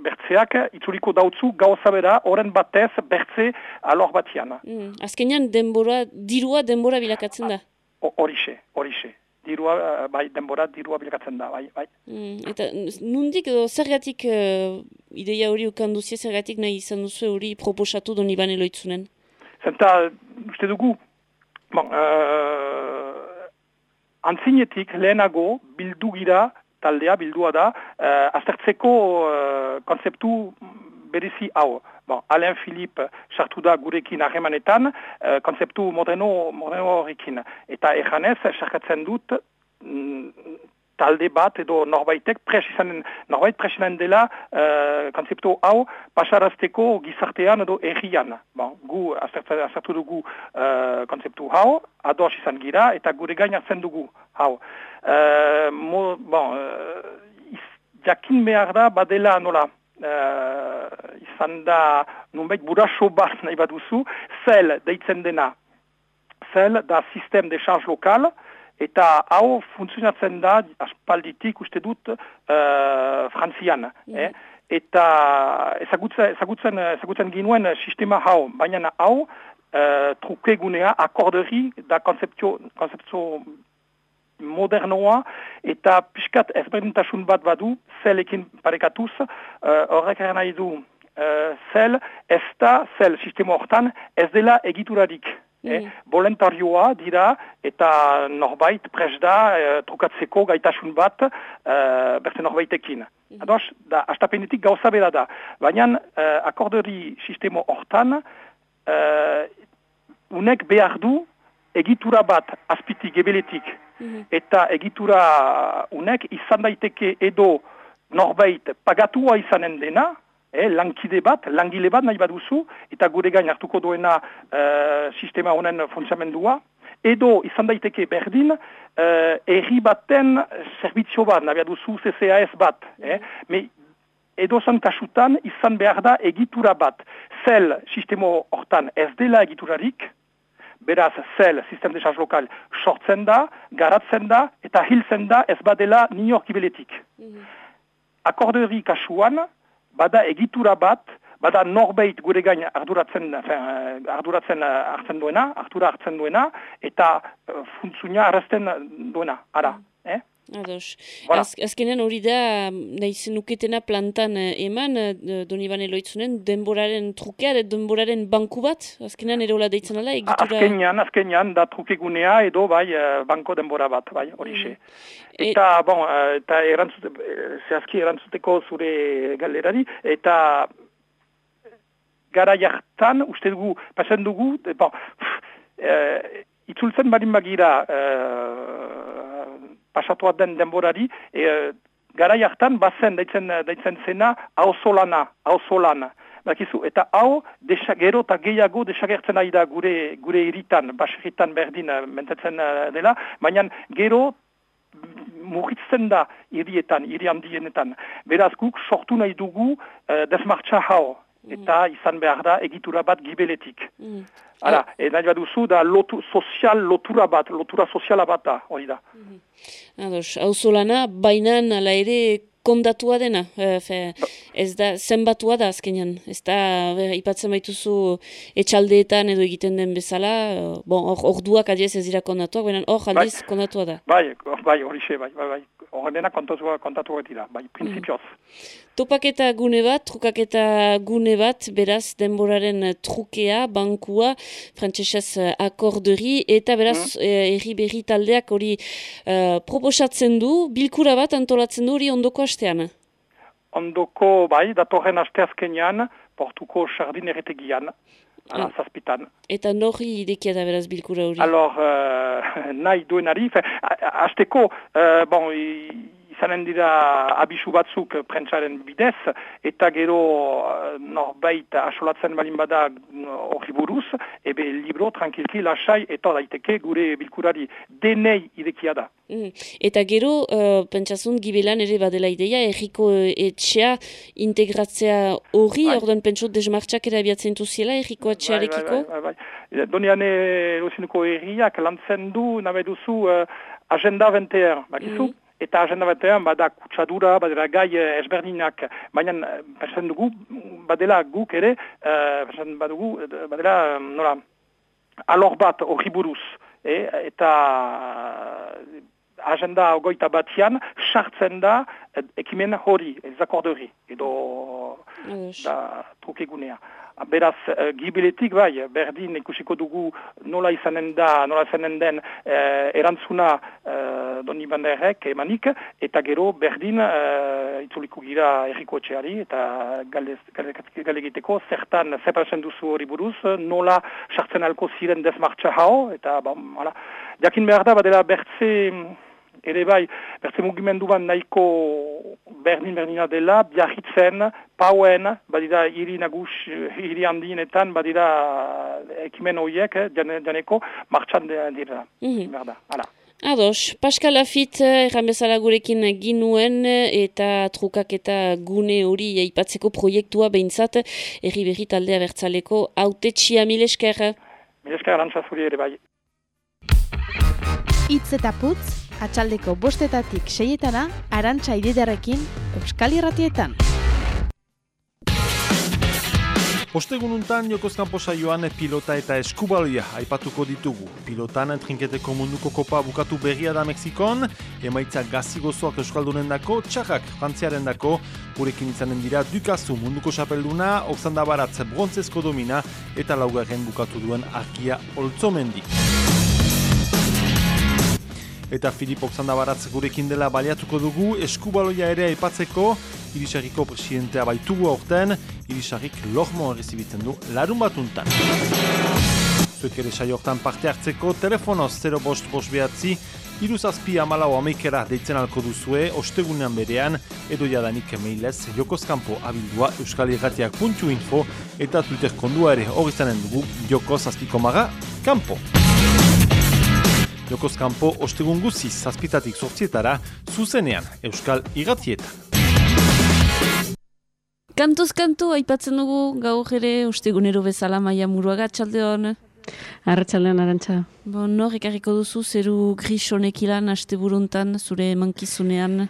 bertzeak itzuliko dautzu gauza bera, oren batez bertze alor batian. Mm. Azkenean, denbora, dirua denbora bilakatzen da? Horixe, horixe dirua, eh, bai, denbora dirua bilakatzen da, bai, bai. Mm, eta nundik edo zergatik uh, ideia hori ukanduzie, zergatik nahi izan duzu hori proposatu doni bane loitzunen? Zenta, uste dugu, bon, uh, antzinetik lehenago bildu gira, taldea bildua da, uh, aztertzeko uh, konzeptu berezi hau. Bon, Alain Philippe sartu da gurekin harremanetan, uh, konzeptu moderno, moderno horrekin. Eta ejanez, sarkatzen dut, mm, talde bat edo norbaitek presizanen, norbait presizanen dela uh, konzeptu hau pasarazteko gizartean edo errian. Bon, gu azertu dugu uh, konzeptu hau, ados izan gira eta gure gain hartzen dugu hau. Uh, mo, bon, uh, jakin behar da badela nola, uh, izan da nunbait buraso bat nahi baduzu, zel deitzen dena. Zel da sistem de charge lokal, eta hau funtzionatzen da aspalditik uste dut uh, frantzian. Mm. Eh? Eta ezagutzen, ezagutzen, ezagutzen ginuen sistema hau, baina hau uh, trukegunea akorderi da konzeptio, konzeptio modernoa eta piskat ezberdintasun bat badu zelekin parekatuz uh, horrek nahi du uh, zel ez da zel sistema hortan ez dela egiturarik mm. eh, voluntarioa dira eta norbait pres da uh, trukatzeko gaitasun bat uh, berte norbaitekin mm. ados, da, astapenetik gauza bera da baina uh, akorderi sistema hortan uh, unek behar du egitura bat azpiti gebeletik Mhm. Eta egitura unek izan daiteke edo norbait pagatua izanen dena, eh, lankide bat, langile bat nahi baduzu, eta gure gain hartuko duena uh, sistema honen funtzamendua, edo izan daiteke berdin, uh, erri baten servizio bat, nahi baduzu CCAS bat. Eh, me, edo zan kasutan izan behar da egitura bat. Zel sistema hortan ez dela egiturarik, beraz, zel, sistem de lokal, sortzen da, garatzen da, eta hiltzen da ez badela nior kibeletik. Mm -hmm. Akorderi kasuan, bada egitura bat, bada norbeit gure gain arduratzen, fin, arduratzen hartzen duena, ardura hartzen duena, eta uh, funtzunia arresten duena, ara. Mm -hmm. eh? Ados. Voilà. Az, azkenean hori da, nahi zenuketena plantan eh, eman, eh, doni bane loitzunen, denboraren trukea, denboraren banku bat, azkenean ere hola deitzen ala, egitura... Azkenean, azkenean, da trukegunea edo bai, uh, banko denbora bat, bai, hori mm. Eta, e... bon, eta erantzute, zehazki erantzuteko zure galerari, eta gara jartan, uste dugu, pasen dugu, bon, uh, itzultzen barin bagira, pasatua den denborari, e, gara jartan bazen daitzen, daitzen zena hauzolana, hauzolana. Bakizu, eta hau, gero eta gehiago desagertzen ari da gure, gure iritan, basiritan berdin eh, mentetzen eh, dela, baina gero muritzen da irietan, iri handienetan. Beraz guk sortu nahi dugu uh, desmartza hau, eta izan behar da egitura bat gibeletik. Mm. Hala, e, nahi bat duzu da lotu, sozial lotura bat, lotura soziala bat da, hori da. Mm -hmm. Ados, hau zolana, bainan ala ere kondatua dena, e, fe, ez da, zenbatua da azkenean, ez da, ipatzen baituzu etxaldeetan edo egiten den bezala, bon, orduak adiez ez dira kondatuak, baina hor aldiz bai. kondatua da. Bai, bai, hori bai, bai, bai horrena kontatu, kontatu dira, bai, prinsipioz. Mm. Topaketa gune bat, trukaketa gune bat, beraz, denboraren trukea, bankua, frantzesez eh, akorderi, eta beraz, mm. eh, erri berri taldeak hori uh, proposatzen du, bilkura bat antolatzen du hori ondoko hastean? ondoko, bai, datorren asteazkenean, portuko sardin erretegian, ala, Ah. zazpitan. Eta norri idekia da beraz bilkura hori? Alors, uh, nahi duenari, fe, uh, bon, i- izanen dira abisu batzuk prentsaren bidez, eta gero uh, norbait asolatzen balin bada mm, horri buruz, ebe libro tranquilki lasai eta daiteke gure bilkurari denei idekia da. Mm. Eta gero, uh, pentsasun gibelan ere badela ideia, erriko eh, etxea integratzea hori, Bai. orduan pentsot desmartxak ere abiatzen duziela erriko etxearekiko? Bai, bai, bai. Doniane Luzinuko herriak lantzen du, nabe duzu, uh, agenda 21, bakizu? Eta agenda 21 bada kutsadura, badela gai eh, ezberdinak, baina eh, pensatzen dugu, badela guk ere, uh, pensatzen badugu, eh, badela, eh, nola, alor bat horri buruz, eh? eta eh, agenda ogoita batian, sartzen da eh, ekimen hori, ezakordori, edo da trukegunea. Beraz, uh, gibiletik bai, berdin ikusiko dugu nola izanen da, nola izanen den uh, erantzuna uh, doni banderrek emanik, eta gero berdin uh, itzuliko gira erriko etxeari, eta gale, gale, gale egiteko zertan zeparatzen duzu hori buruz, nola sartzen alko ziren desmartxa hau, eta bon, hala, jakin behar da, badela bertze, ere bai, bertze mugimendu bat nahiko berdin-berdina dela, biarritzen, pauen, badira hiri nagus, hiri handinetan, badira ekimen horiek, eh, jane- janeko, martxan dira. Da, hala. Ados, Pascal Afit, eh, erran bezala gurekin ginuen eh, eta trukak eta gune hori aipatzeko proiektua behintzat erri berri taldea bertzaleko haute txia milesker. Mileska arantza zuri ere bai. Itz eta putz, atxaldeko bostetatik seietana, arantxa ididarekin, Euskal Irratietan. Ostegununtan Jokozkanpo saioan pilota eta eskubaloia aipatuko ditugu. Pilotan trinketeko munduko kopa bukatu berria da Mexikon, emaitza gazigozoak euskaldunen dako, txarrak frantziaren dako, gurekin izanen dira Dukazu munduko xapelduna, Oksanda Baratz brontzezko domina eta laugarren bukatu duen arkia oltzomendi. Eta Filip Oksandabaratz gurekin dela baliatuko dugu, eskubaloia ere aipatzeko, Irisarriko presidentea baitugu aurten, Irisarrik lohmo errezibitzen du larun batuntan. Zuek ere saio hortan parte hartzeko, telefonoz 0 bost bost behatzi, iruzazpi amalau ameikera deitzen alko duzue, ostegunean berean, edo jadanik mailez, jokozkampo abildua euskalirratiak.info eta Twitter kondua ere hori zanen dugu, jokoz azpiko maga, kampo. Jokoz kanpo ostegun guziz zazpitatik sortzietara, zuzenean Euskal Iratietan. Kantuz kantu, aipatzen dugu gaur ere ustegunero bezala maia muruaga txalde hon. Arratxaldean arantxa. Bon, nor ekarriko duzu zeru gris honek ilan aste buruntan, zure mankizunean.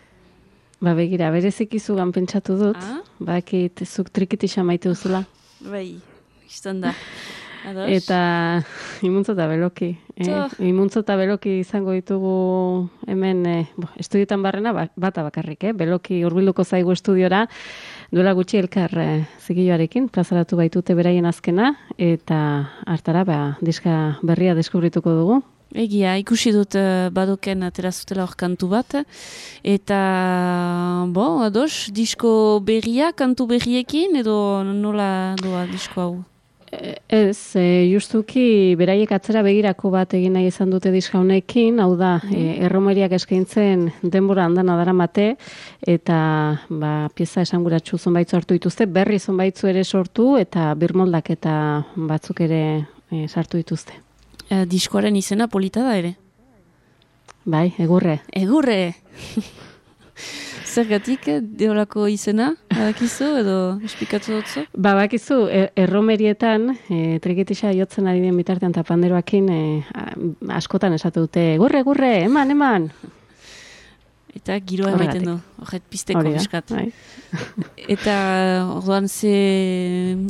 Ba begira, berezik izugan pentsatu dut, Ah? bakit zuk trikitisa maite duzula. Bai, izan da. Ados? Eta imuntzo eta beloki. Eh? Tjo. Imuntzo eta beloki izango ditugu hemen eh, bo, estudiotan barrena ba- bata bakarrik, eh? beloki hurbilduko zaigu estudiora, duela gutxi elkar eh, zigilloarekin, plazaratu baitute beraien azkena, eta hartara ba, diska berria deskubrituko dugu. Egia, ikusi dut uh, badoken atera zutela hor kantu bat. Eta, bo, ados, disko berria, kantu berriekin, edo nola doa disko hau? E- Ez, e, justuki beraiek atzera begirako bat egin nahi izan dute diska honekin, hau da, e, erromeriak eskaintzen denbora andana daramate eta ba, pieza esanguratsu zonbaitzu hartu dituzte, berri zonbaitzu ere sortu eta birmoldak eta batzuk ere e, sartu dituzte. Uh, diskoaren izena polita da ere. Bai, egurre. Egurre! Zergatik, deolako izena, badakizu, edo esplikatu dutzu? Ba, bakizu, e- erromerietan, e, trikitisa jotzen ari den bitartean eta panderoakin e, askotan esatu dute, egurre, egurre, eman, eman. Eta giroa emaiten du, horret pizteko biskat. bai. Eta orduan ze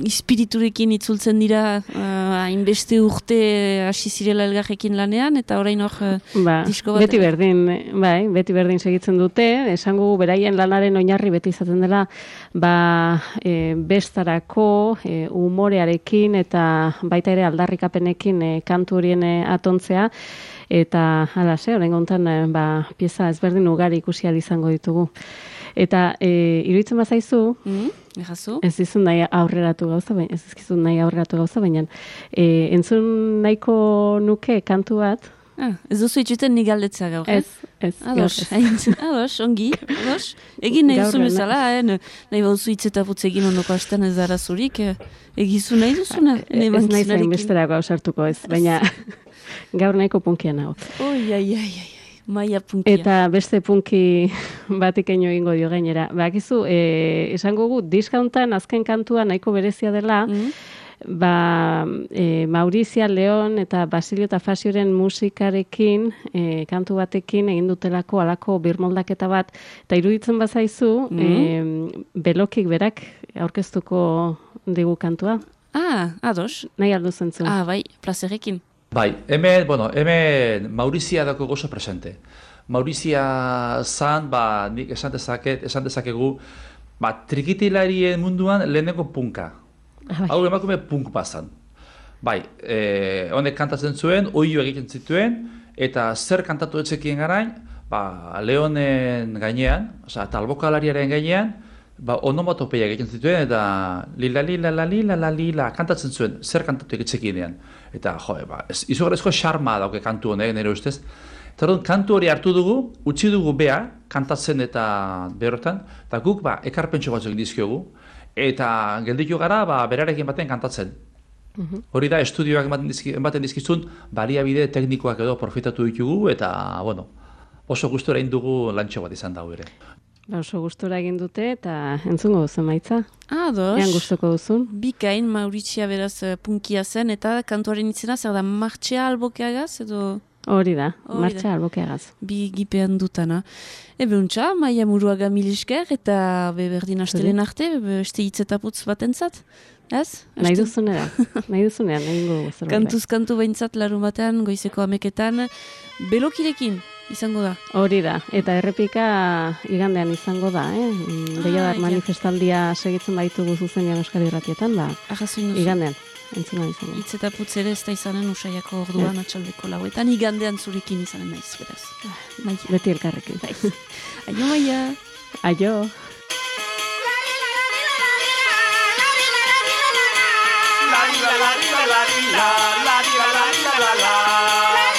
espiriturekin itzultzen dira uh, hainbeste urte hasi zirela elgarrekin lanean, eta orain hor uh, Ba, disko bat... beti berdin, bai, beti berdin segitzen dute, esango beraien lanaren oinarri beti izaten dela, ba, e, bestarako, e, umorearekin eta baita ere aldarrikapenekin e, kantu horien e, atontzea, eta hala ze, orain gontan, e, ba, pieza ezberdin ugari ikusi izango ditugu. Eta e, iruditzen bazaizu, Mm, Errazu? ez dizun nahi aurreratu gauza, baina ez dizkizun nahi aurreratu gauza, baina e, entzun nahiko nuke kantu bat, Ah, ez duzu itxuten ni galdetzea gaur, eh? Ez, ez, Ados, ez. ados, ongi, ados. Egin nahi duzu ez. bezala, eh? Nahi bauzu itzeta putz egin ondoko astean ez dara zurik, eh? egizu nahi duzuna? ez nahi zain besterako ausartuko ez, baina gaur nahiko punkia nago. Oi, ai, ai, ai, ai, maia punkia. Eta beste punki batik eino egingo dio gainera. Bakizu, e, esango gu, diskauntan azken kantua nahiko berezia dela, ba, e, Maurizia Leon eta Basilio eta Fasioren musikarekin, e, kantu batekin egin dutelako alako birmoldaketa bat, eta iruditzen bazaizu, e, belokik berak aurkeztuko digu kantua. Ah, ados. Nahi aldu zentzun. Ah, bai, plazerekin. Bai, hemen, bueno, hemen Maurizia dako gozo presente. Maurizia zan, ba, nik esan dezaket, esan dezakegu, ba, trikitilarien munduan lehenengo punka. Hau emakume punk bazan. Bai, e, honek kantatzen zuen, oio egiten zituen, eta zer kantatu etzekien garain, ba, Leonen gainean, osea, talbokalariaren gainean, ba, onomatopeia egiten zituen, eta lila lila la lila la lila kantatzen zuen, zer kantatu egitzekinean. Eta, jo, ba, ez, izugarrizko xarma dauke kantu honek, nire ustez. Eta orduan, kantu hori hartu dugu, utzi dugu bea, kantatzen eta berotan, eta guk, ba, ekarpentso batzuk dizkiogu, eta gelditu gara, ba, berarekin baten kantatzen. Hori da, estudioak ematen, dizki, ematen dizkizun, baliabide teknikoak edo profitatu ditugu, eta, bueno, oso gustora egin dugu lantxo bat izan dago ere. Ba, oso gustura egin dute eta entzungo duzu maitza. Ados. Ean gustuko duzun. Bikain, Mauritzia beraz eh, punkia zen, eta kantuaren itzena zer da, martxea albokeagaz, edo... Hori da, Hori da. martxa albokeagaz. Bi gipean dutana. Ebe untxa, maia muruaga mil esker, eta be berdin astelen arte, be beste hitzetaputz batentzat. Ez? Nahi duzunera, nahi duzunean, nahi ingo zerbait. Kantuz kantu behintzat larun batean, goizeko ameketan, belokirekin izango da. Hori da, eta errepika igandean izango da, eh? Deiadar ja. manifestaldia segitzen baitugu zuzenean Euskal Irratietan, ba, Arrazoi duzu. igandean, entzuna izango. Hitz eta putz ere ez da izanen usaiako orduan atxaldeko lauetan, igandean zurekin izanen naiz, beraz. Maia. Beti elkarrekin. Aio, maia. Aio. ¡Ay, Mauricia!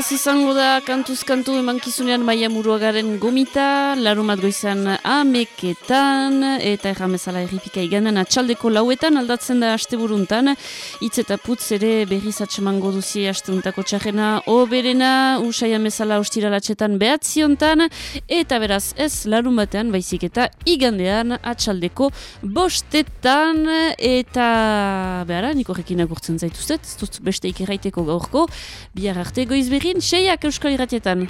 Beraz izango da kantuz kantu emankizunean maia muruagaren gomita, larumat goizan ameketan, eta erramezala erripika iganen atxaldeko lauetan aldatzen da asteburuntan, hitz eta putz ere berriz atsemango duzi asteuntako txarrena oberena, usai amezala ostiralatxetan behatziontan, eta beraz ez larun batean baizik eta igandean atxaldeko bostetan, eta behara, niko rekin agurtzen zaituzet, beste ikerraiteko gaurko, bihar arte goiz berrin, Urriaren 6ak Euskal Irratietan.